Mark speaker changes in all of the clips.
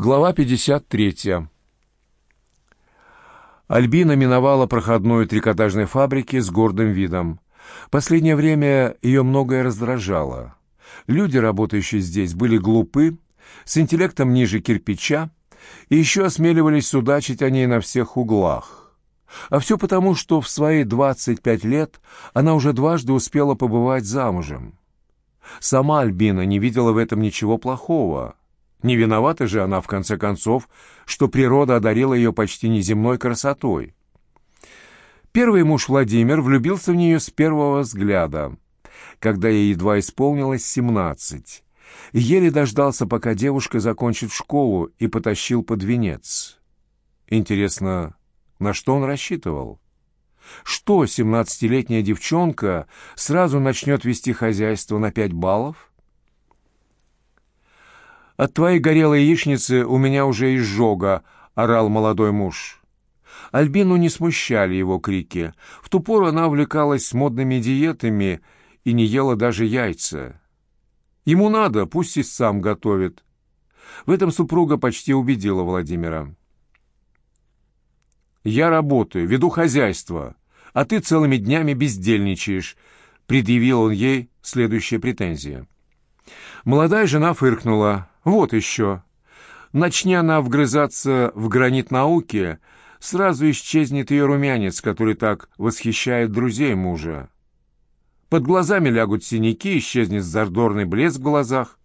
Speaker 1: Глава 53. Альбина миновала проходную трикотажной фабрики с гордым видом. Последнее время ее многое раздражало. Люди, работающие здесь, были глупы, с интеллектом ниже кирпича, и еще осмеливались судачить о ней на всех углах. А все потому, что в свои 25 лет она уже дважды успела побывать замужем. Сама Альбина не видела в этом ничего плохого — не виновата же она, в конце концов, что природа одарила ее почти неземной красотой. Первый муж Владимир влюбился в нее с первого взгляда, когда ей едва исполнилось семнадцать, еле дождался, пока девушка закончит школу, и потащил под венец. Интересно, на что он рассчитывал? Что семнадцатилетняя девчонка сразу начнет вести хозяйство на пять баллов? «От твоей горелой яичницы у меня уже изжога», — орал молодой муж. Альбину не смущали его крики. В ту пору она увлекалась модными диетами и не ела даже яйца. Ему надо, пусть и сам готовит. В этом супруга почти убедила Владимира. «Я работаю, веду хозяйство, а ты целыми днями бездельничаешь», — предъявил он ей следующая претензия. Молодая жена фыркнула. Вот еще. Начни она вгрызаться в гранит науки, сразу исчезнет ее румянец, который так восхищает друзей мужа. Под глазами лягут синяки, исчезнет зардорный блеск в глазах.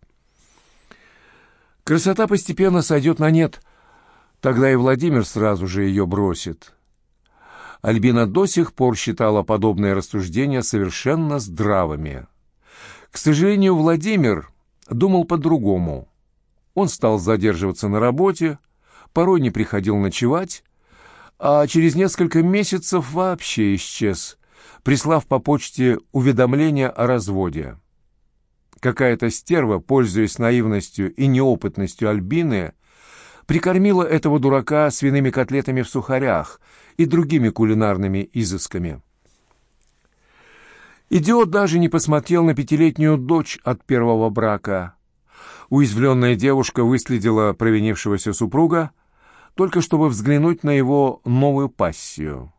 Speaker 1: Красота постепенно сойдет на нет, тогда и Владимир сразу же ее бросит. Альбина до сих пор считала подобные рассуждения совершенно здравыми. К сожалению, Владимир думал по-другому. Он стал задерживаться на работе, порой не приходил ночевать, а через несколько месяцев вообще исчез, прислав по почте уведомление о разводе. Какая-то стерва, пользуясь наивностью и неопытностью Альбины, прикормила этого дурака свиными котлетами в сухарях и другими кулинарными изысками. Идиот даже не посмотрел на пятилетнюю дочь от первого брака, Уязвленная девушка выследила провинившегося супруга, только чтобы взглянуть на его новую пассию.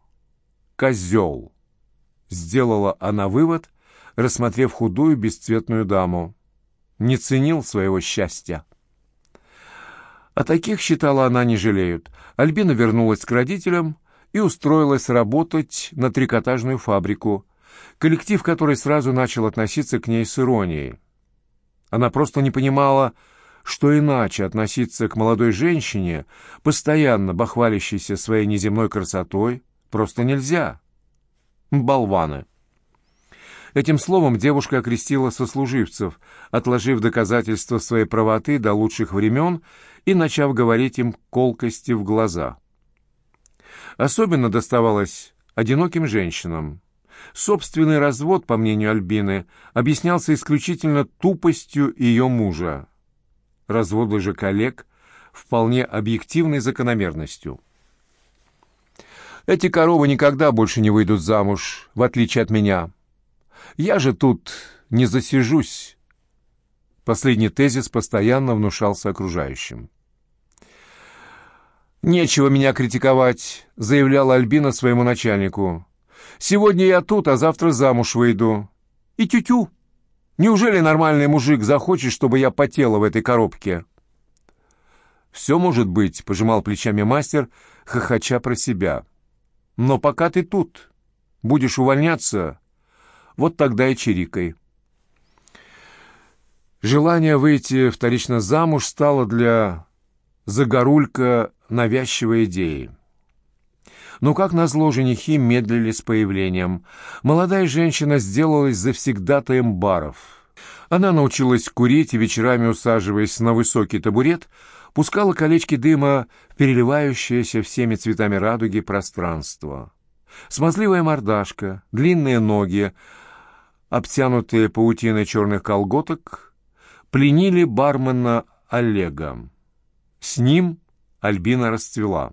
Speaker 1: «Козел!» — сделала она вывод, рассмотрев худую бесцветную даму. Не ценил своего счастья. О таких, считала она, не жалеют. Альбина вернулась к родителям и устроилась работать на трикотажную фабрику, коллектив которой сразу начал относиться к ней с иронией. Она просто не понимала, что иначе относиться к молодой женщине, постоянно бахвалящейся своей неземной красотой, просто нельзя. Болваны. Этим словом девушка окрестила сослуживцев, отложив доказательства своей правоты до лучших времен и начав говорить им колкости в глаза. Особенно доставалось одиноким женщинам. Собственный развод, по мнению Альбины, объяснялся исключительно тупостью ее мужа. Разводы же коллег вполне объективной закономерностью. Эти коровы никогда больше не выйдут замуж, в отличие от меня. Я же тут не засижусь. Последний тезис постоянно внушался окружающим. «Нечего меня критиковать», — заявляла Альбина своему начальнику. Сегодня я тут, а завтра замуж выйду. И тю-тю. Неужели нормальный мужик захочет, чтобы я потела в этой коробке?» «Все может быть», — пожимал плечами мастер, хохоча про себя. «Но пока ты тут, будешь увольняться, вот тогда и чирикай». Желание выйти вторично замуж стало для Загорулька навязчивой идеей. Но, как назло, женихи медлили с появлением. Молодая женщина сделалась завсегдатаем баров. Она научилась курить и вечерами, усаживаясь на высокий табурет, пускала колечки дыма в переливающееся всеми цветами радуги пространство. Смазливая мордашка, длинные ноги, обтянутые паутиной черных колготок, пленили бармена Олега. С ним Альбина расцвела.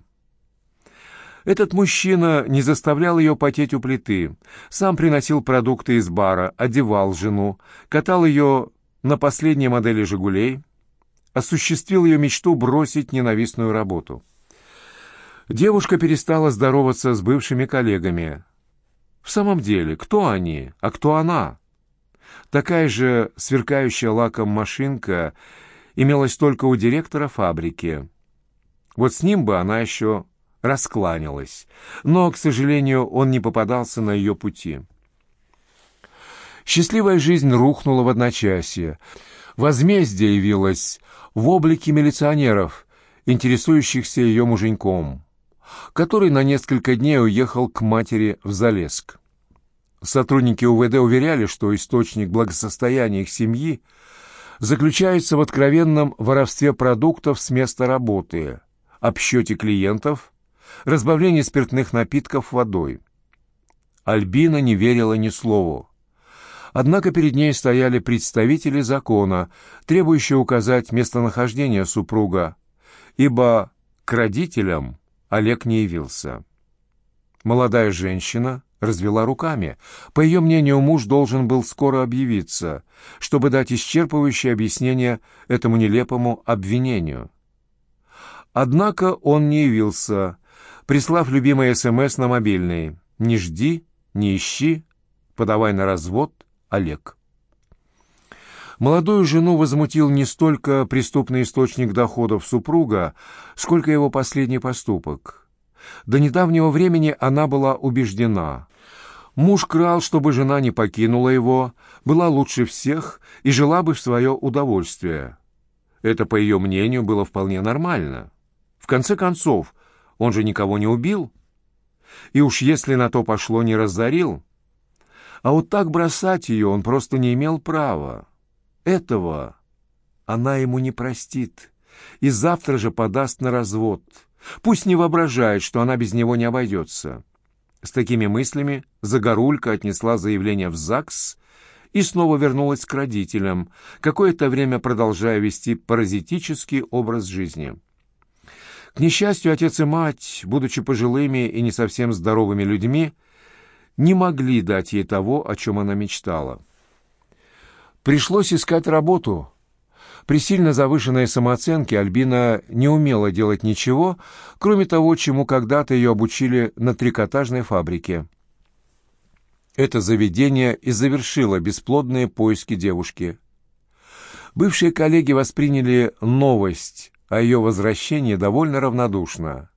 Speaker 1: Этот мужчина не заставлял ее потеть у плиты, сам приносил продукты из бара, одевал жену, катал ее на последней модели «Жигулей». осуществил ее мечту бросить ненавистную работу. Девушка перестала здороваться с бывшими коллегами. В самом деле, кто они, а кто она? Такая же сверкающая лаком машинка имелась только у директора фабрики. Вот с ним бы она еще раскланялась, но, к сожалению, он не попадался на ее пути. Счастливая жизнь рухнула в одночасье. Возмездие явилось в облике милиционеров, интересующихся ее муженьком, который на несколько дней уехал к матери в Залеск. Сотрудники УВД уверяли, что источник благосостояния их семьи заключается в откровенном воровстве продуктов с места работы, обсчете клиентов, разбавлении спиртных напитков водой. Альбина не верила ни слову. Однако перед ней стояли представители закона, требующие указать местонахождение супруга, ибо к родителям Олег не явился. Молодая женщина развела руками. По ее мнению, муж должен был скоро объявиться, чтобы дать исчерпывающее объяснение этому нелепому обвинению. Однако он не явился, прислав любимый СМС на мобильный «Не жди, не ищи, подавай на развод, Олег». Молодую жену возмутил не столько преступный источник доходов супруга, сколько его последний поступок. До недавнего времени она была убеждена. Муж крал, чтобы жена не покинула его, была лучше всех и жила бы в свое удовольствие. Это, по ее мнению, было вполне нормально. В конце концов, он же никого не убил. И уж если на то пошло, не разорил. А вот так бросать ее он просто не имел права. Этого она ему не простит. И завтра же подаст на развод. Пусть не воображает, что она без него не обойдется. С такими мыслями Загорулька отнесла заявление в ЗАГС и снова вернулась к родителям, какое-то время продолжая вести паразитический образ жизни. К несчастью, отец и мать, будучи пожилыми и не совсем здоровыми людьми, не могли дать ей того, о чем она мечтала. Пришлось искать работу. При сильно завышенной самооценке Альбина не умела делать ничего, кроме того, чему когда-то ее обучили на трикотажной фабрике. Это заведение и завершило бесплодные поиски девушки. Бывшие коллеги восприняли новость о ее возвращении довольно равнодушно.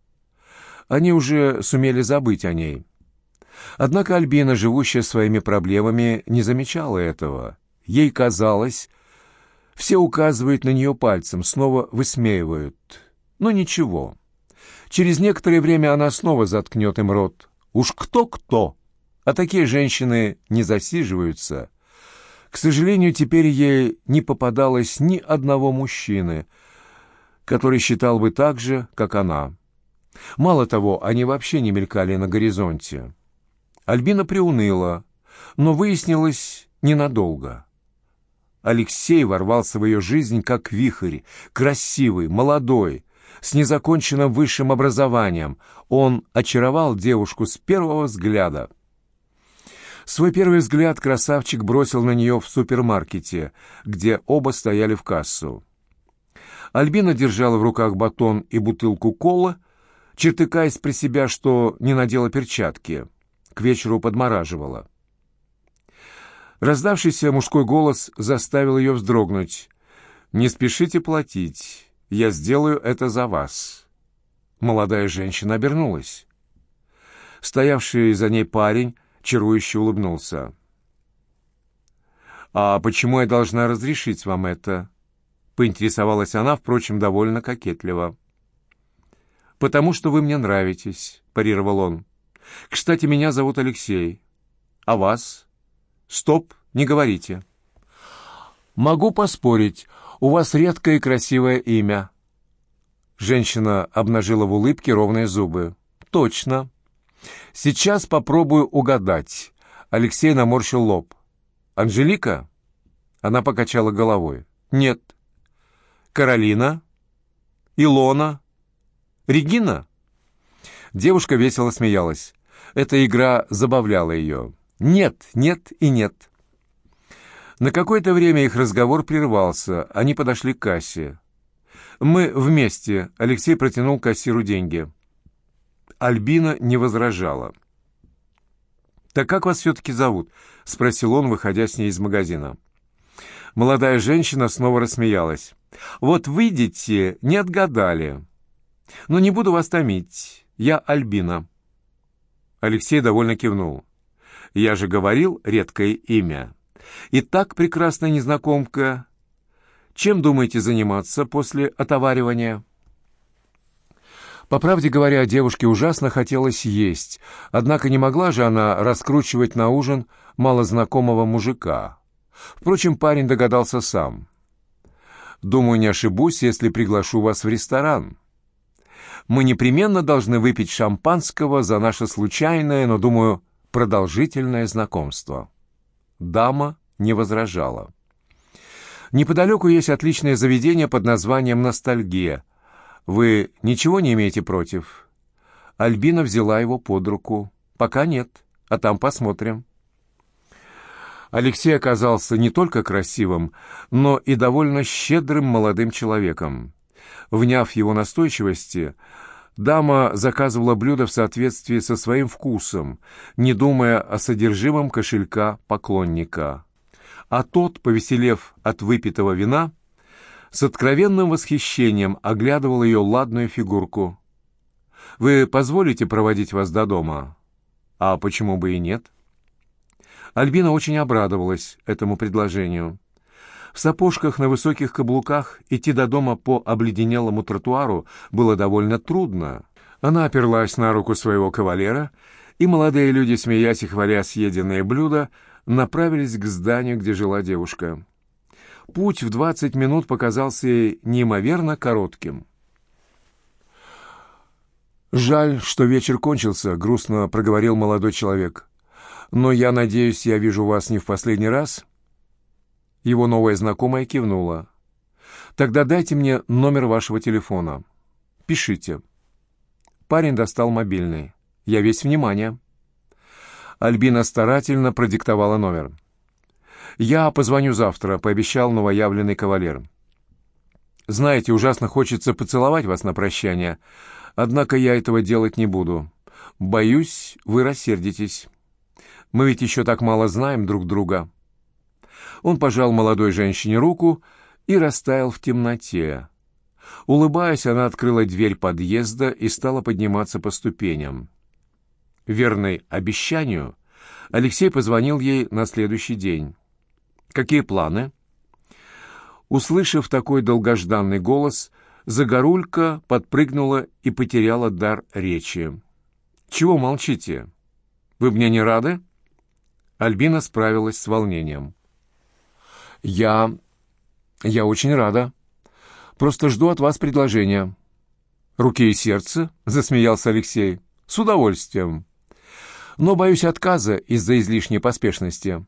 Speaker 1: Они уже сумели забыть о ней. Однако Альбина, живущая своими проблемами, не замечала этого. Ей казалось, все указывают на нее пальцем, снова высмеивают. Но ничего. Через некоторое время она снова заткнет им рот. Уж кто-кто, а такие женщины не засиживаются. К сожалению, теперь ей не попадалось ни одного мужчины — который считал бы так же, как она. Мало того, они вообще не мелькали на горизонте. Альбина приуныла, но выяснилось ненадолго. Алексей ворвался в ее жизнь как вихрь, красивый, молодой, с незаконченным высшим образованием. Он очаровал девушку с первого взгляда. Свой первый взгляд красавчик бросил на нее в супермаркете, где оба стояли в кассу. Альбина держала в руках батон и бутылку кола, чертыкаясь при себя, что не надела перчатки. К вечеру подмораживала. Раздавшийся мужской голос заставил ее вздрогнуть. «Не спешите платить. Я сделаю это за вас». Молодая женщина обернулась. Стоявший за ней парень чарующе улыбнулся. «А почему я должна разрешить вам это?» — поинтересовалась она, впрочем, довольно кокетливо. «Потому что вы мне нравитесь», — парировал он. «Кстати, меня зовут Алексей. А вас?» «Стоп, не говорите». «Могу поспорить, у вас редкое и красивое имя». Женщина обнажила в улыбке ровные зубы. «Точно. Сейчас попробую угадать». Алексей наморщил лоб. «Анжелика?» Она покачала головой. «Нет, Каролина? Илона? Регина?» Девушка весело смеялась. Эта игра забавляла ее. «Нет, нет и нет». На какое-то время их разговор прервался. Они подошли к кассе. Мы вместе. Алексей протянул кассиру деньги. Альбина не возражала. «Так как вас все-таки зовут?» — спросил он, выходя с ней из магазина. Молодая женщина снова рассмеялась. «Вот выйдете, не отгадали. Но не буду вас томить. Я Альбина». Алексей довольно кивнул. «Я же говорил редкое имя. И так прекрасная незнакомка. Чем думаете заниматься после отоваривания?» По правде говоря, девушке ужасно хотелось есть, однако не могла же она раскручивать на ужин малознакомого мужика. Впрочем, парень догадался сам. «Думаю, не ошибусь, если приглашу вас в ресторан. Мы непременно должны выпить шампанского за наше случайное, но, думаю, продолжительное знакомство». Дама не возражала. Неподалеку есть отличное заведение под названием «Ностальгия», «Вы ничего не имеете против?» Альбина взяла его под руку. «Пока нет, а там посмотрим». Алексей оказался не только красивым, но и довольно щедрым молодым человеком. Вняв его настойчивости, дама заказывала блюда в соответствии со своим вкусом, не думая о содержимом кошелька поклонника. А тот, повеселев от выпитого вина, с откровенным восхищением оглядывал ее ладную фигурку. «Вы позволите проводить вас до дома?» «А почему бы и нет?» Альбина очень обрадовалась этому предложению. В сапожках на высоких каблуках идти до дома по обледенелому тротуару было довольно трудно. Она оперлась на руку своего кавалера, и молодые люди, смеясь и хваля съеденные блюда, направились к зданию, где жила девушка. Путь в двадцать минут показался ей неимоверно коротким. «Жаль, что вечер кончился», — грустно проговорил молодой человек. «Но я надеюсь, я вижу вас не в последний раз?» Его новая знакомая кивнула. «Тогда дайте мне номер вашего телефона. Пишите». Парень достал мобильный. «Я весь внимание». Альбина старательно продиктовала номер. «Я позвоню завтра», — пообещал новоявленный кавалер. «Знаете, ужасно хочется поцеловать вас на прощание, однако я этого делать не буду. Боюсь, вы рассердитесь. Мы ведь еще так мало знаем друг друга». Он пожал молодой женщине руку и растаял в темноте. Улыбаясь, она открыла дверь подъезда и стала подниматься по ступеням. Верный обещанию, Алексей позвонил ей на следующий день. Какие планы?» Услышав такой долгожданный голос, Загорулька подпрыгнула и потеряла дар речи. «Чего молчите? Вы мне не рады?» Альбина справилась с волнением. «Я... я очень рада. Просто жду от вас предложения». «Руки и сердце?» — засмеялся Алексей. «С удовольствием. Но боюсь отказа из-за излишней поспешности.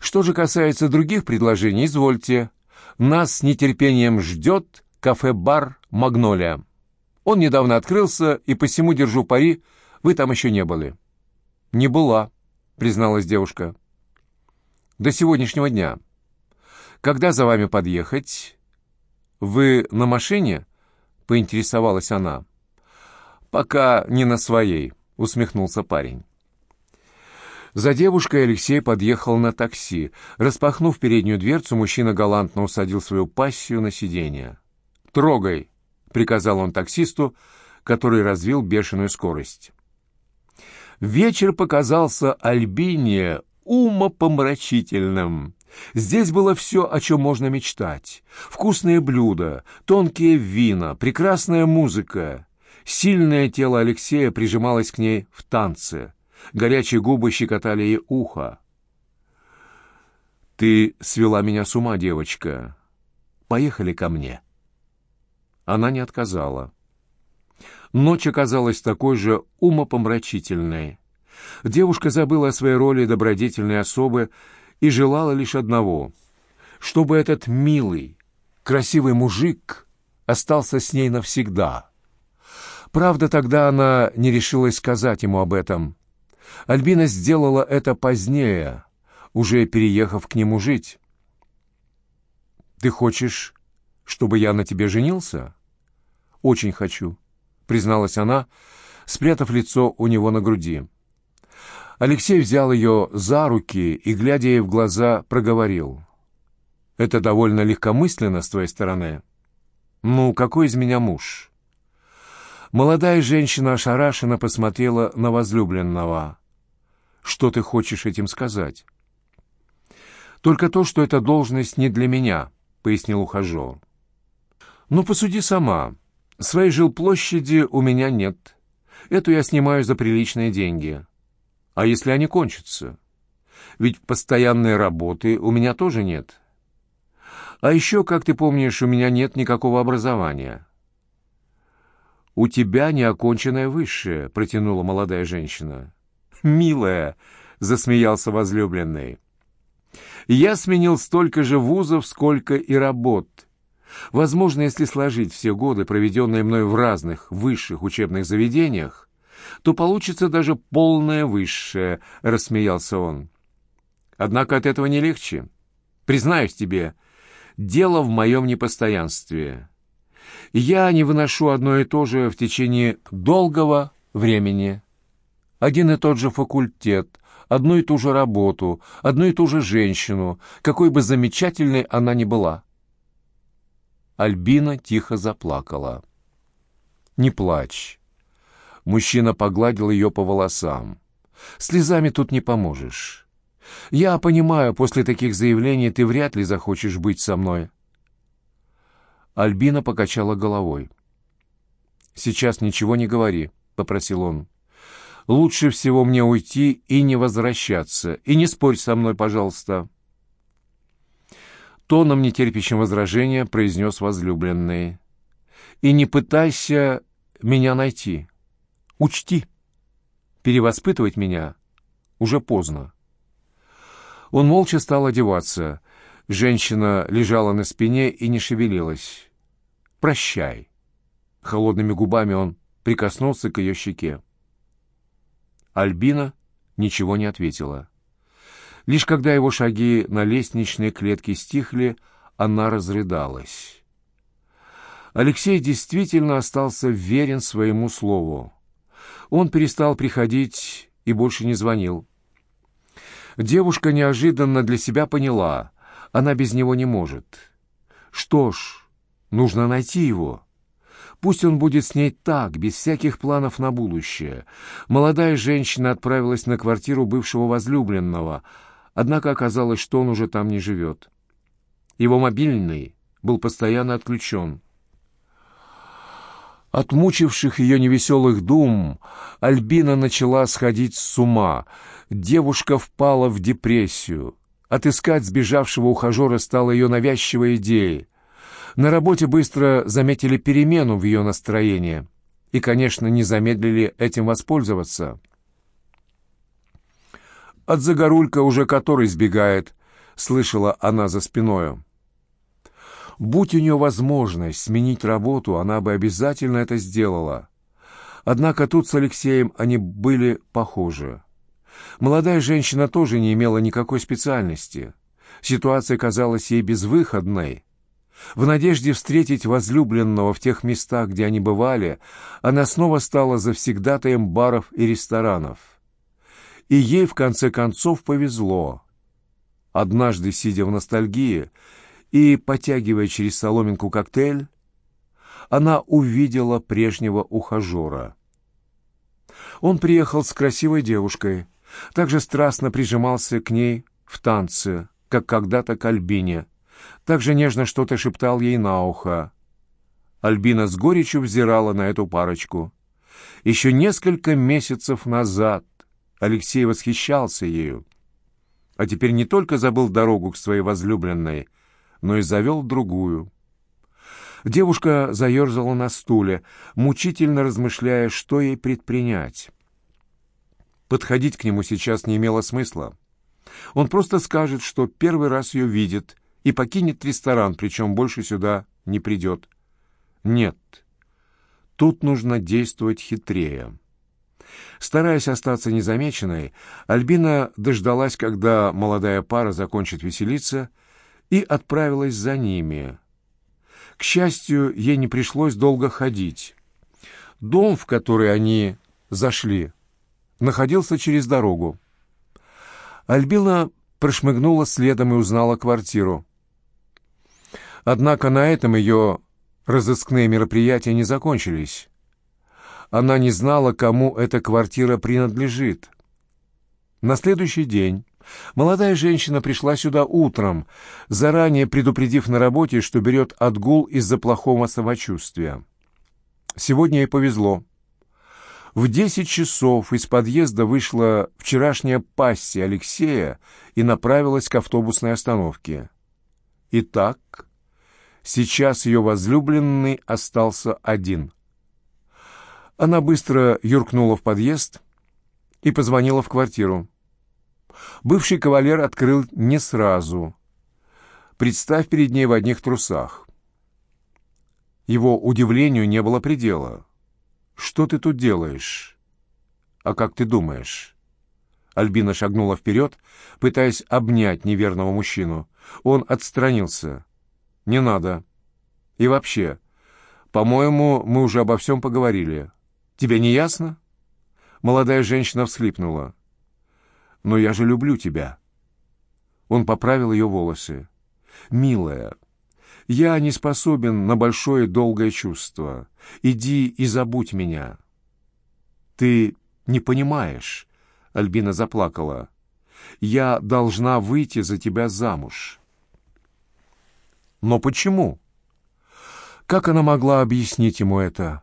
Speaker 1: Что же касается других предложений, извольте. Нас с нетерпением ждет кафе-бар «Магнолия». Он недавно открылся, и посему держу пари, вы там еще не были». «Не была», — призналась девушка. «До сегодняшнего дня. Когда за вами подъехать?» «Вы на машине?» — поинтересовалась она. «Пока не на своей», — усмехнулся парень. За девушкой Алексей подъехал на такси. Распахнув переднюю дверцу, мужчина галантно усадил свою пассию на сиденье. «Трогай!» — приказал он таксисту, который развил бешеную скорость. Вечер показался Альбине умопомрачительным. Здесь было все, о чем можно мечтать. Вкусные блюда, тонкие вина, прекрасная музыка. Сильное тело Алексея прижималось к ней в танце. Горячие губы щекотали ей ухо. «Ты свела меня с ума, девочка. Поехали ко мне». Она не отказала. Ночь оказалась такой же умопомрачительной. Девушка забыла о своей роли добродетельной особы и желала лишь одного — чтобы этот милый, красивый мужик остался с ней навсегда. Правда, тогда она не решилась сказать ему об этом. Альбина сделала это позднее, уже переехав к нему жить. «Ты хочешь, чтобы я на тебе женился?» «Очень хочу», — призналась она, спрятав лицо у него на груди. Алексей взял ее за руки и, глядя ей в глаза, проговорил. «Это довольно легкомысленно с твоей стороны. Ну, какой из меня муж?» Молодая женщина ошарашенно посмотрела на возлюбленного. «Что ты хочешь этим сказать?» «Только то, что эта должность не для меня», — пояснил ухажер. «Ну, посуди сама. Своей жилплощади у меня нет. Эту я снимаю за приличные деньги. А если они кончатся? Ведь постоянной работы у меня тоже нет. А еще, как ты помнишь, у меня нет никакого образования. «У тебя неоконченное высшее», — протянула молодая женщина. «Милая», — засмеялся возлюбленный. «Я сменил столько же вузов, сколько и работ. Возможно, если сложить все годы, проведенные мной в разных высших учебных заведениях, то получится даже полное высшее», — рассмеялся он. «Однако от этого не легче. Признаюсь тебе, дело в моем непостоянстве. Я не выношу одно и то же в течение долгого времени. Один и тот же факультет, одну и ту же работу, одну и ту же женщину, какой бы замечательной она ни была». Альбина тихо заплакала. «Не плачь. Мужчина погладил ее по волосам. «Слезами тут не поможешь. Я понимаю, после таких заявлений ты вряд ли захочешь быть со мной». Альбина покачала головой. «Сейчас ничего не говори», — попросил он. «Лучше всего мне уйти и не возвращаться. И не спорь со мной, пожалуйста». Тоном, нетерпящим возражения, произнес возлюбленный. «И не пытайся меня найти». Учти, перевоспитывать меня уже поздно. Он молча стал одеваться. Женщина лежала на спине и не шевелилась. «Прощай». Холодными губами он прикоснулся к ее щеке. Альбина ничего не ответила. Лишь когда его шаги на лестничной клетке стихли, она разрыдалась. Алексей действительно остался верен своему слову. Он перестал приходить и больше не звонил. Девушка неожиданно для себя поняла, она без него не может. Что ж, нужно найти его. Пусть он будет с ней так, без всяких планов на будущее. Молодая женщина отправилась на квартиру бывшего возлюбленного, однако оказалось, что он уже там не живет. Его мобильный был постоянно отключен. От мучивших ее невеселых дум Альбина начала сходить с ума. Девушка впала в депрессию. Отыскать сбежавшего ухажера стала ее навязчивой идеей. На работе быстро заметили перемену в ее настроении и, конечно, не замедлили этим воспользоваться. «От загорулька уже который сбегает», — слышала она за спиною. Будь у нее возможность сменить работу, она бы обязательно это сделала. Однако тут с Алексеем они были похожи. Молодая женщина тоже не имела никакой специальности. Ситуация казалась ей безвыходной. В надежде встретить возлюбленного в тех местах, где они бывали, она снова стала завсегдатаем баров и ресторанов. И ей, в конце концов, повезло. Однажды, сидя в ностальгии, и, потягивая через соломинку коктейль, она увидела прежнего ухажера. Он приехал с красивой девушкой, также страстно прижимался к ней в танце, как когда-то к Альбине, также нежно что-то шептал ей на ухо. Альбина с горечью взирала на эту парочку. Еще несколько месяцев назад Алексей восхищался ею, а теперь не только забыл дорогу к своей возлюбленной, но и завел другую. Девушка заерзала на стуле, мучительно размышляя, что ей предпринять. Подходить к нему сейчас не имело смысла. Он просто скажет, что первый раз ее видит, и покинет ресторан, причем больше сюда не придет. Нет, тут нужно действовать хитрее. Стараясь остаться незамеченной, Альбина дождалась, когда молодая пара закончит веселиться, и отправилась за ними. К счастью, ей не пришлось долго ходить. Дом, в который они зашли, находился через дорогу. Альбина прошмыгнула следом и узнала квартиру. Однако на этом ее разыскные мероприятия не закончились. Она не знала, кому эта квартира принадлежит. На следующий день молодая женщина пришла сюда утром, заранее предупредив на работе, что берет отгул из-за плохого самочувствия. Сегодня ей повезло. В десять часов из подъезда вышла вчерашняя пассия Алексея и направилась к автобусной остановке. Итак, сейчас ее возлюбленный остался один. Она быстро юркнула в подъезд и позвонила в квартиру. Бывший кавалер открыл не сразу. Представь перед ней в одних трусах. Его удивлению не было предела. «Что ты тут делаешь?» «А как ты думаешь?» Альбина шагнула вперед, пытаясь обнять неверного мужчину. Он отстранился. «Не надо. И вообще, по-моему, мы уже обо всем поговорили. Тебе не ясно?» Молодая женщина всхлипнула. «Но я же люблю тебя». Он поправил ее волосы. «Милая, я не способен на большое долгое чувство. Иди и забудь меня». «Ты не понимаешь», — Альбина заплакала. «Я должна выйти за тебя замуж». «Но почему?» Как она могла объяснить ему это?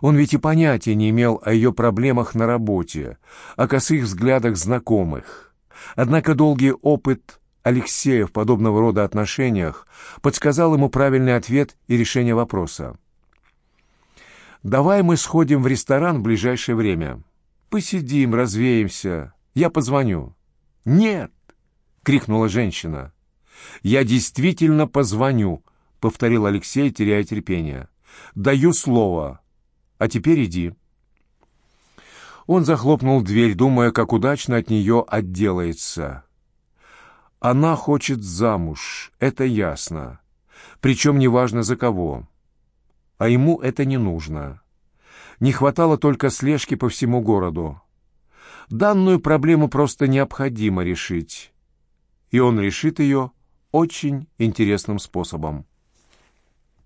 Speaker 1: Он ведь и понятия не имел о ее проблемах на работе, о косых взглядах знакомых. Однако долгий опыт Алексея в подобного рода отношениях подсказал ему правильный ответ и решение вопроса. «Давай мы сходим в ресторан в ближайшее время. Посидим, развеемся. Я позвоню». «Нет!» — крикнула женщина. «Я действительно позвоню», — повторил Алексей, теряя терпение. «Даю слово. А теперь иди». Он захлопнул дверь, думая, как удачно от нее отделается. Она хочет замуж, это ясно. Причем неважно за кого. А ему это не нужно. Не хватало только слежки по всему городу. Данную проблему просто необходимо решить. И он решит ее очень интересным способом.